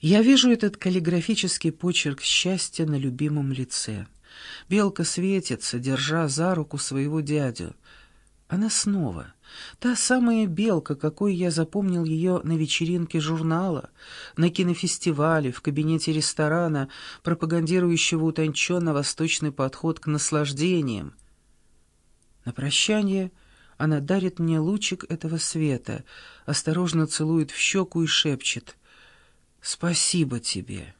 Я вижу этот каллиграфический почерк счастья на любимом лице. Белка светится, держа за руку своего дядю. Она снова. Та самая белка, какой я запомнил ее на вечеринке журнала, на кинофестивале, в кабинете ресторана, пропагандирующего утонченно восточный подход к наслаждениям. На прощание она дарит мне лучик этого света, осторожно целует в щеку и шепчет «Спасибо тебе,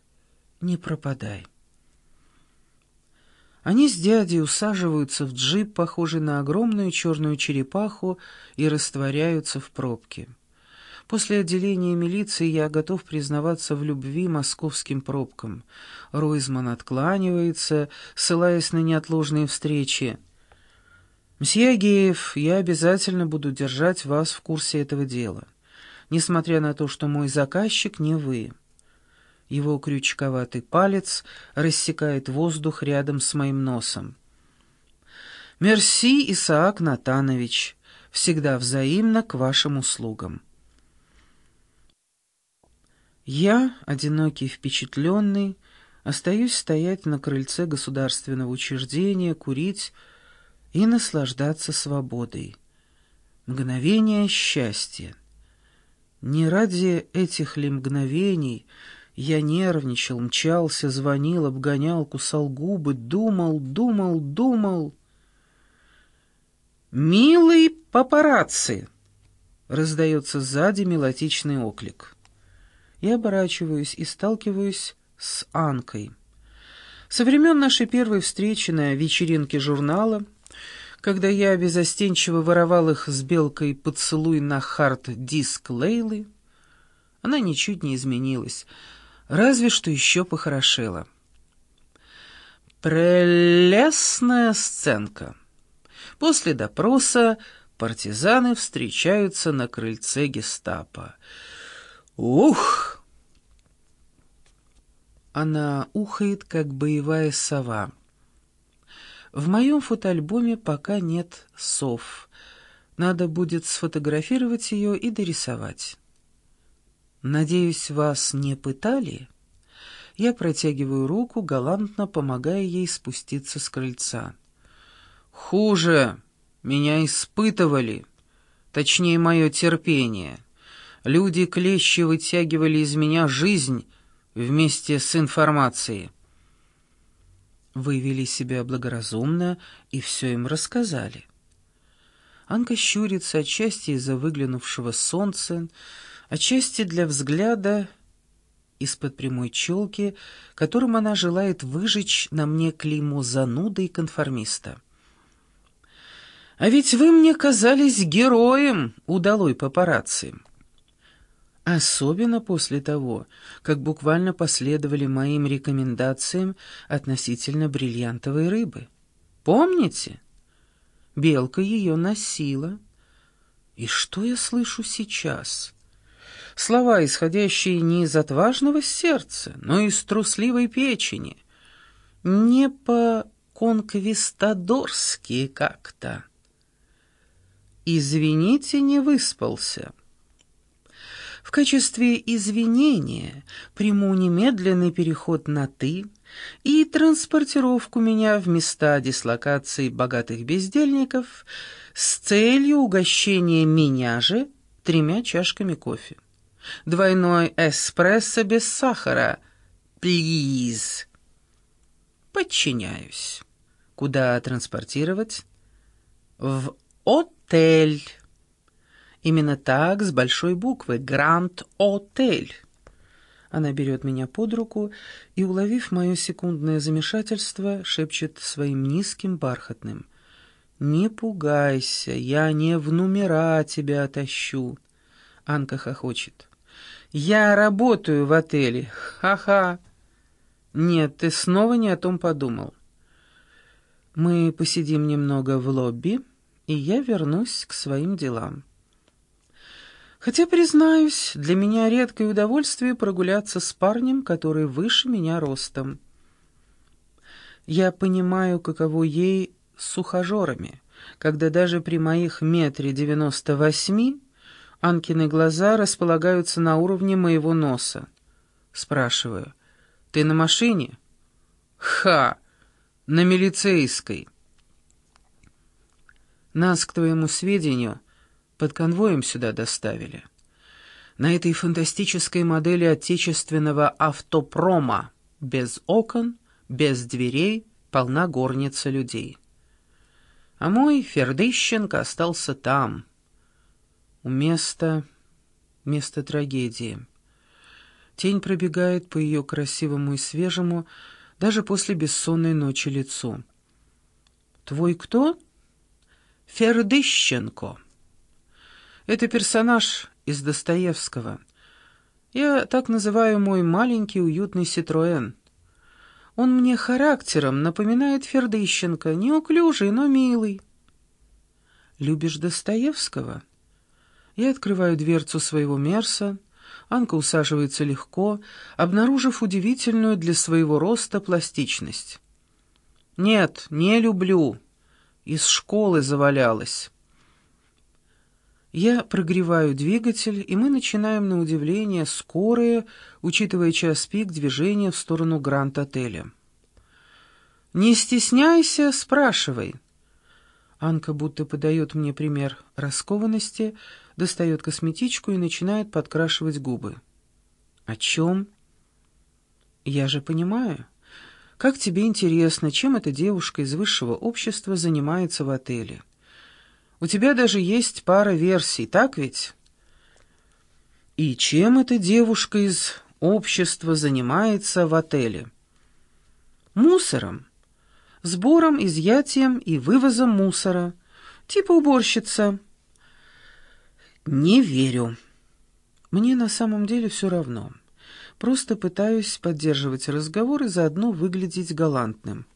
не пропадай». Они с дядей усаживаются в джип, похожий на огромную черную черепаху, и растворяются в пробке. После отделения милиции я готов признаваться в любви московским пробкам. Ройзман откланивается, ссылаясь на неотложные встречи. «Мсье Агеев, я обязательно буду держать вас в курсе этого дела, несмотря на то, что мой заказчик не вы». Его крючковатый палец рассекает воздух рядом с моим носом. «Мерси, Исаак Натанович, всегда взаимно к вашим услугам». Я, одинокий впечатленный, остаюсь стоять на крыльце государственного учреждения, курить и наслаждаться свободой. Мгновение счастья. Не ради этих ли мгновений я нервничал, мчался, звонил, обгонял, кусал губы, думал, думал, думал. «Милый папарацци!» — раздается сзади мелодичный оклик. Я оборачиваюсь и сталкиваюсь с Анкой. Со времен нашей первой встречи на вечеринке журнала, когда я безостенчиво воровал их с Белкой поцелуй на хард-диск Лейлы, она ничуть не изменилась — разве что еще похорошела. Прелестная сценка. После допроса партизаны встречаются на крыльце гестапо. Ух! Она ухает, как боевая сова. В моем фотоальбоме пока нет сов. Надо будет сфотографировать ее и дорисовать. «Надеюсь, вас не пытали?» Я протягиваю руку, галантно помогая ей спуститься с крыльца. «Хуже. Меня испытывали. Точнее, мое терпение. Люди клещи вытягивали из меня жизнь вместе с информацией». Вы вели себя благоразумно и все им рассказали. Анка щурится отчасти из-за выглянувшего солнца, отчасти для взгляда из-под прямой челки, которым она желает выжечь на мне клеймо зануды и конформиста. «А ведь вы мне казались героем, удалой папарацци!» Особенно после того, как буквально последовали моим рекомендациям относительно бриллиантовой рыбы. Помните? Белка ее носила. И что я слышу сейчас?» слова, исходящие не из отважного сердца, но из трусливой печени, не по-конквистадорски как-то. «Извините, не выспался». В качестве извинения приму немедленный переход на «ты» и транспортировку меня в места дислокации богатых бездельников с целью угощения меня же тремя чашками кофе. Двойной эспрессо без сахара. Плиз. Подчиняюсь. Куда транспортировать? В отель. Именно так, с большой буквы. Гранд-отель. Она берет меня под руку и, уловив мое секундное замешательство, шепчет своим низким бархатным. «Не пугайся, я не в номера тебя отащу». Анка хохочет. Я работаю в отеле. Ха-ха. Нет, ты снова не о том подумал. Мы посидим немного в лобби, и я вернусь к своим делам. Хотя, признаюсь, для меня редкое удовольствие прогуляться с парнем, который выше меня ростом. Я понимаю, каково ей с ухажерами, когда даже при моих метре девяносто восьми Анкины глаза располагаются на уровне моего носа. Спрашиваю. «Ты на машине?» «Ха! На милицейской!» Нас, к твоему сведению, под конвоем сюда доставили. На этой фантастической модели отечественного автопрома, без окон, без дверей, полна горница людей. А мой Фердыщенко остался там, у места, места трагедии. Тень пробегает по ее красивому и свежему, даже после бессонной ночи лицу. «Твой кто?» «Фердыщенко». Это персонаж из Достоевского. Я так называю мой маленький уютный Ситроэн. Он мне характером напоминает Фердыщенко, неуклюжий, но милый. Любишь Достоевского? Я открываю дверцу своего Мерса, Анка усаживается легко, обнаружив удивительную для своего роста пластичность. «Нет, не люблю. Из школы завалялась». Я прогреваю двигатель, и мы начинаем, на удивление, скорые, учитывая час пик, движение в сторону Гранд-отеля. «Не стесняйся, спрашивай». Анка будто подает мне пример раскованности, достает косметичку и начинает подкрашивать губы. «О чем?» «Я же понимаю. Как тебе интересно, чем эта девушка из высшего общества занимается в отеле?» У тебя даже есть пара версий, так ведь? И чем эта девушка из общества занимается в отеле? Мусором. Сбором, изъятием и вывозом мусора. Типа уборщица. Не верю. Мне на самом деле все равно. Просто пытаюсь поддерживать разговор и заодно выглядеть галантным.